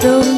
Don't